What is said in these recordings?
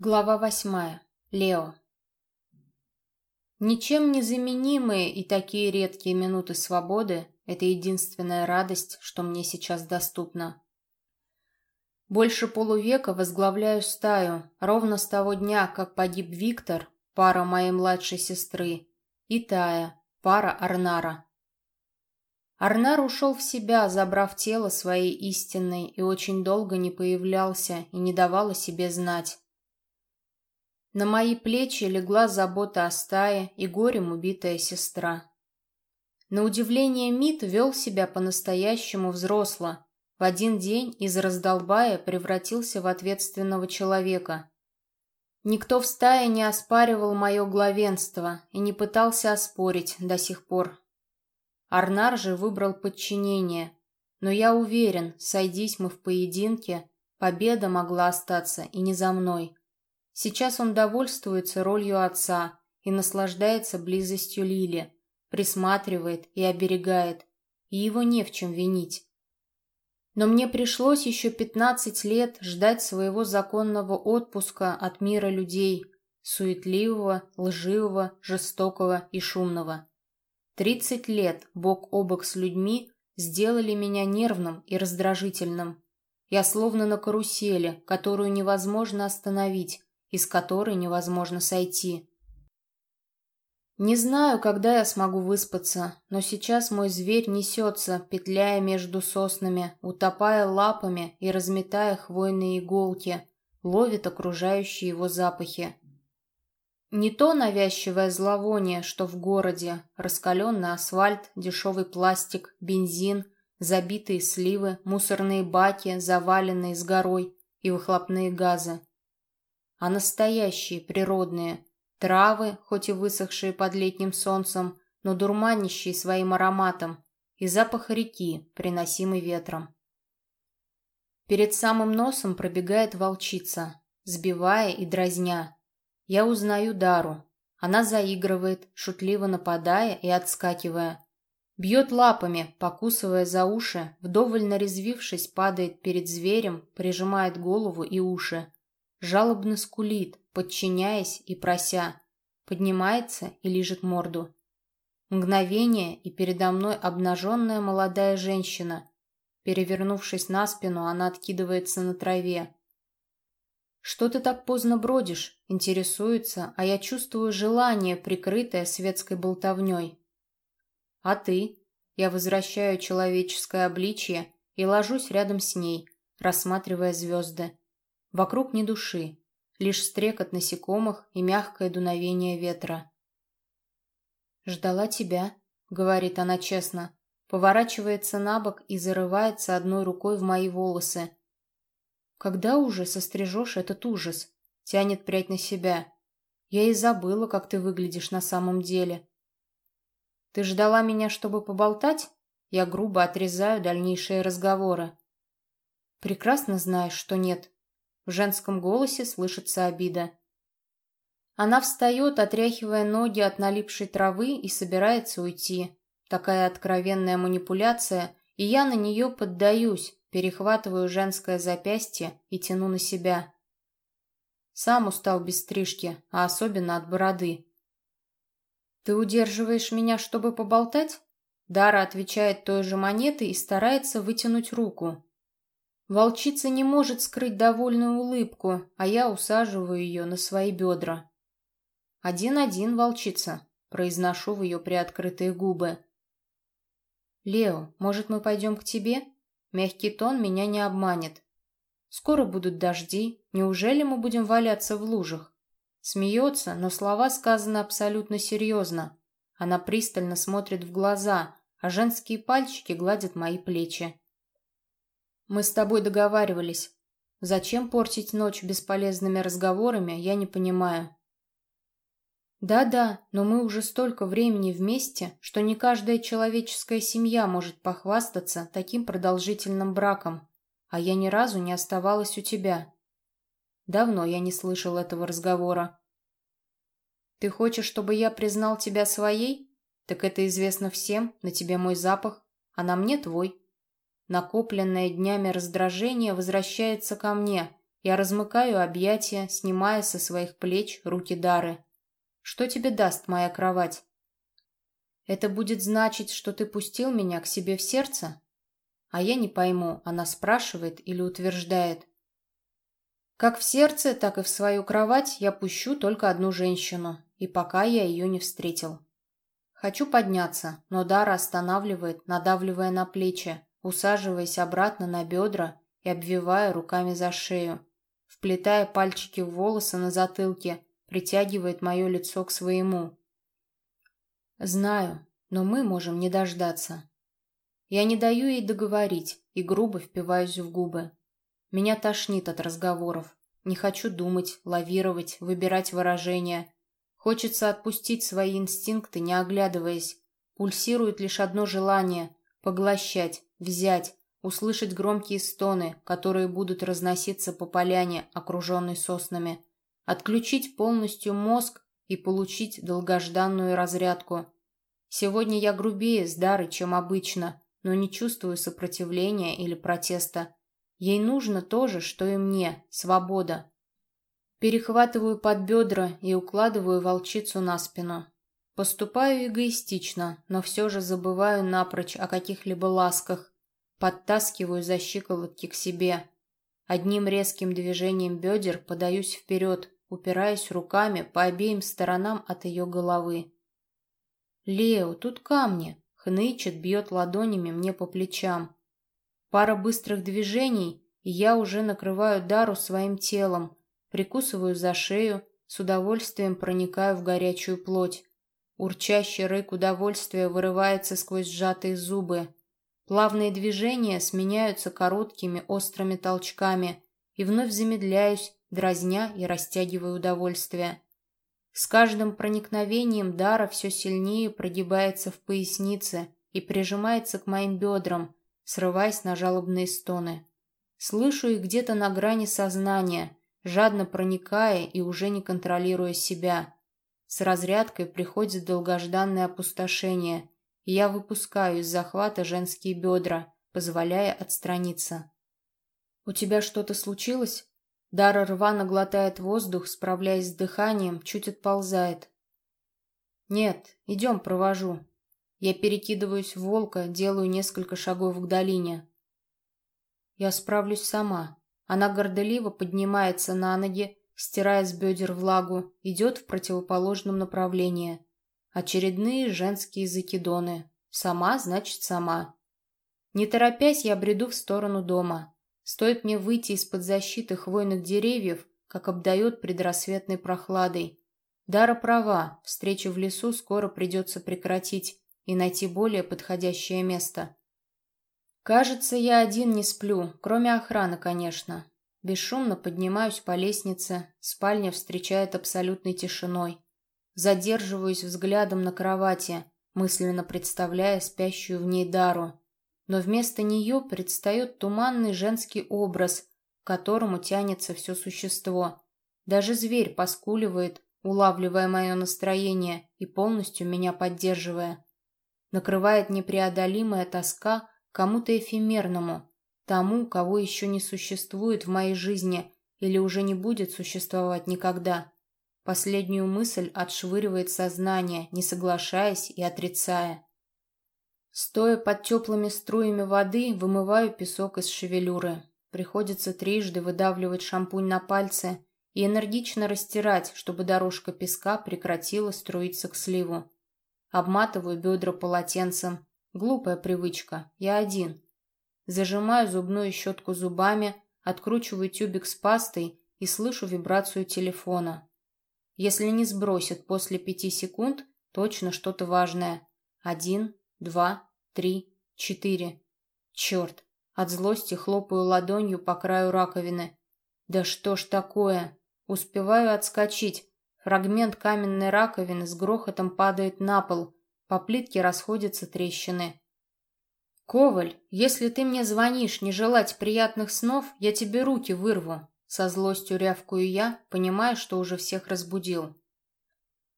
Глава восьмая. Лео. Ничем не заменимые и такие редкие минуты свободы – это единственная радость, что мне сейчас доступна. Больше полувека возглавляю стаю, ровно с того дня, как погиб Виктор, пара моей младшей сестры, и Тая, пара Арнара. Арнар ушел в себя, забрав тело своей истинной, и очень долго не появлялся и не давал о себе знать. На мои плечи легла забота о стае и горем убитая сестра. На удивление Мит вел себя по-настоящему взросло. В один день из раздолбая превратился в ответственного человека. Никто в стае не оспаривал мое главенство и не пытался оспорить до сих пор. Арнар же выбрал подчинение, но я уверен, сойдись мы в поединке, победа могла остаться и не за мной. Сейчас он довольствуется ролью отца и наслаждается близостью Лили, присматривает и оберегает, и его не в чем винить. Но мне пришлось еще пятнадцать лет ждать своего законного отпуска от мира людей, суетливого, лживого, жестокого и шумного. Тридцать лет бок о бок с людьми сделали меня нервным и раздражительным. Я словно на карусели, которую невозможно остановить, из которой невозможно сойти. Не знаю, когда я смогу выспаться, но сейчас мой зверь несется, петляя между соснами, утопая лапами и разметая хвойные иголки, ловит окружающие его запахи. Не то навязчивое зловоние, что в городе, раскаленный асфальт, дешевый пластик, бензин, забитые сливы, мусорные баки, заваленные с горой и выхлопные газы а настоящие, природные. Травы, хоть и высохшие под летним солнцем, но дурманящие своим ароматом, и запах реки, приносимый ветром. Перед самым носом пробегает волчица, сбивая и дразня. Я узнаю Дару. Она заигрывает, шутливо нападая и отскакивая. Бьет лапами, покусывая за уши, вдоволь нарезвившись, падает перед зверем, прижимает голову и уши жалобно скулит, подчиняясь и прося, поднимается и лижет морду. Мгновение, и передо мной обнаженная молодая женщина. Перевернувшись на спину, она откидывается на траве. «Что ты так поздно бродишь?» — интересуется, а я чувствую желание, прикрытое светской болтовней. «А ты?» Я возвращаю человеческое обличье и ложусь рядом с ней, рассматривая звезды. Вокруг ни души, лишь стрекот насекомых и мягкое дуновение ветра. «Ждала тебя», — говорит она честно, поворачивается на бок и зарывается одной рукой в мои волосы. «Когда уже сострижешь этот ужас?» — тянет прядь на себя. «Я и забыла, как ты выглядишь на самом деле». «Ты ждала меня, чтобы поболтать?» Я грубо отрезаю дальнейшие разговоры. «Прекрасно знаешь, что нет», в женском голосе слышится обида. Она встает, отряхивая ноги от налипшей травы и собирается уйти. Такая откровенная манипуляция, и я на нее поддаюсь, перехватываю женское запястье и тяну на себя. Сам устал без стрижки, а особенно от бороды. «Ты удерживаешь меня, чтобы поболтать?» Дара отвечает той же монетой и старается вытянуть руку. Волчица не может скрыть довольную улыбку, а я усаживаю ее на свои бедра. «Один-один, волчица», — произношу в ее приоткрытые губы. «Лео, может, мы пойдем к тебе?» Мягкий тон меня не обманет. «Скоро будут дожди. Неужели мы будем валяться в лужах?» Смеется, но слова сказаны абсолютно серьезно. Она пристально смотрит в глаза, а женские пальчики гладят мои плечи. Мы с тобой договаривались. Зачем портить ночь бесполезными разговорами, я не понимаю. Да-да, но мы уже столько времени вместе, что не каждая человеческая семья может похвастаться таким продолжительным браком, а я ни разу не оставалась у тебя. Давно я не слышал этого разговора. Ты хочешь, чтобы я признал тебя своей? Так это известно всем, на тебе мой запах, а на мне твой. Накопленное днями раздражение возвращается ко мне, Я размыкаю объятия, снимая со своих плеч руки Дары. Что тебе даст моя кровать? Это будет значить, что ты пустил меня к себе в сердце? А я не пойму, она спрашивает или утверждает. Как в сердце, так и в свою кровать я пущу только одну женщину, и пока я ее не встретил. Хочу подняться, но Дара останавливает, надавливая на плечи, усаживаясь обратно на бедра и обвивая руками за шею вплетая пальчики в волосы на затылке, притягивает мое лицо к своему. Знаю, но мы можем не дождаться. Я не даю ей договорить и грубо впиваюсь в губы. Меня тошнит от разговоров. Не хочу думать, лавировать, выбирать выражения. Хочется отпустить свои инстинкты, не оглядываясь. Пульсирует лишь одно желание — поглощать, взять, услышать громкие стоны, которые будут разноситься по поляне, окруженной соснами, отключить полностью мозг и получить долгожданную разрядку. Сегодня я грубее с Дарой, чем обычно, но не чувствую сопротивления или протеста. Ей нужно то же, что и мне – свобода. Перехватываю под бедра и укладываю волчицу на спину. Поступаю эгоистично, но все же забываю напрочь о каких-либо ласках, Подтаскиваю за щиколотки к себе. Одним резким движением бедер подаюсь вперед, упираясь руками по обеим сторонам от ее головы. «Лео, тут камни!» — хнычет, бьет ладонями мне по плечам. Пара быстрых движений, и я уже накрываю Дару своим телом, прикусываю за шею, с удовольствием проникаю в горячую плоть. Урчащий рык удовольствия вырывается сквозь сжатые зубы. Плавные движения сменяются короткими острыми толчками, и вновь замедляюсь, дразня и растягиваю удовольствие. С каждым проникновением дара все сильнее прогибается в пояснице и прижимается к моим бедрам, срываясь на жалобные стоны. Слышу их где-то на грани сознания, жадно проникая и уже не контролируя себя. С разрядкой приходит долгожданное опустошение – и я выпускаю из захвата женские бедра, позволяя отстраниться. «У тебя что-то случилось?» Дара рвано глотает воздух, справляясь с дыханием, чуть отползает. «Нет, идем, провожу». Я перекидываюсь в волка, делаю несколько шагов к долине. Я справлюсь сама. Она горделиво поднимается на ноги, стирая с бедер влагу, идет в противоположном направлении. Очередные женские закидоны. Сама, значит, сама. Не торопясь, я бреду в сторону дома. Стоит мне выйти из-под защиты хвойных деревьев, как обдает предрассветной прохладой. Дара права, встречу в лесу скоро придется прекратить и найти более подходящее место. Кажется, я один не сплю, кроме охраны, конечно. Бесшумно поднимаюсь по лестнице, спальня встречает абсолютной тишиной. Задерживаюсь взглядом на кровати, мысленно представляя спящую в ней Дару. Но вместо нее предстает туманный женский образ, к которому тянется все существо. Даже зверь поскуливает, улавливая мое настроение и полностью меня поддерживая. Накрывает непреодолимая тоска кому-то эфемерному, тому, кого еще не существует в моей жизни или уже не будет существовать никогда. Последнюю мысль отшвыривает сознание, не соглашаясь и отрицая. Стоя под теплыми струями воды, вымываю песок из шевелюры. Приходится трижды выдавливать шампунь на пальцы и энергично растирать, чтобы дорожка песка прекратила струиться к сливу. Обматываю бедра полотенцем. Глупая привычка. Я один. Зажимаю зубную щетку зубами, откручиваю тюбик с пастой и слышу вибрацию телефона. Если не сбросит после пяти секунд, точно что-то важное. Один, два, три, четыре. Черт, от злости хлопаю ладонью по краю раковины. Да что ж такое? Успеваю отскочить. Фрагмент каменной раковины с грохотом падает на пол. По плитке расходятся трещины. «Коваль, если ты мне звонишь не желать приятных снов, я тебе руки вырву», со злостью рявкую я, понимая, что уже всех разбудил.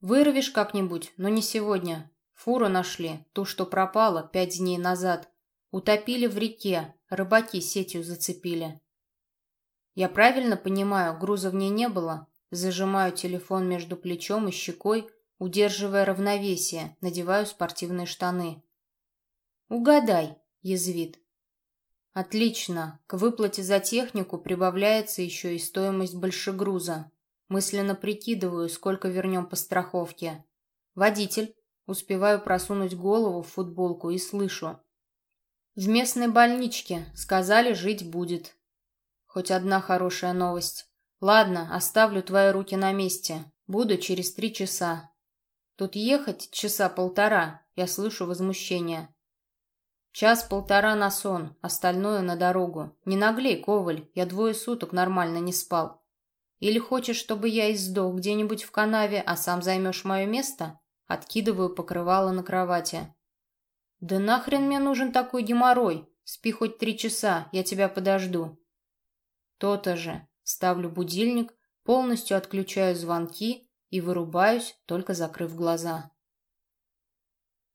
Вырвешь как-нибудь, но не сегодня. Фуру нашли, ту, что пропала пять дней назад. Утопили в реке, рыбаки сетью зацепили. Я правильно понимаю, груза в ней не было? Зажимаю телефон между плечом и щекой, удерживая равновесие, надеваю спортивные штаны. «Угадай», — язвит. «Отлично. К выплате за технику прибавляется еще и стоимость большегруза. Мысленно прикидываю, сколько вернем по страховке. Водитель. Успеваю просунуть голову в футболку и слышу. В местной больничке. Сказали, жить будет. Хоть одна хорошая новость. Ладно, оставлю твои руки на месте. Буду через три часа. Тут ехать часа полтора. Я слышу возмущение. Час-полтора на сон, остальное на дорогу. Не наглей, Коваль, я двое суток нормально не спал. Или хочешь, чтобы я и сдох где-нибудь в канаве, а сам займешь мое место? Откидываю покрывало на кровати. Да нахрен мне нужен такой геморрой? Спи хоть три часа, я тебя подожду. То-то же. Ставлю будильник, полностью отключаю звонки и вырубаюсь, только закрыв глаза.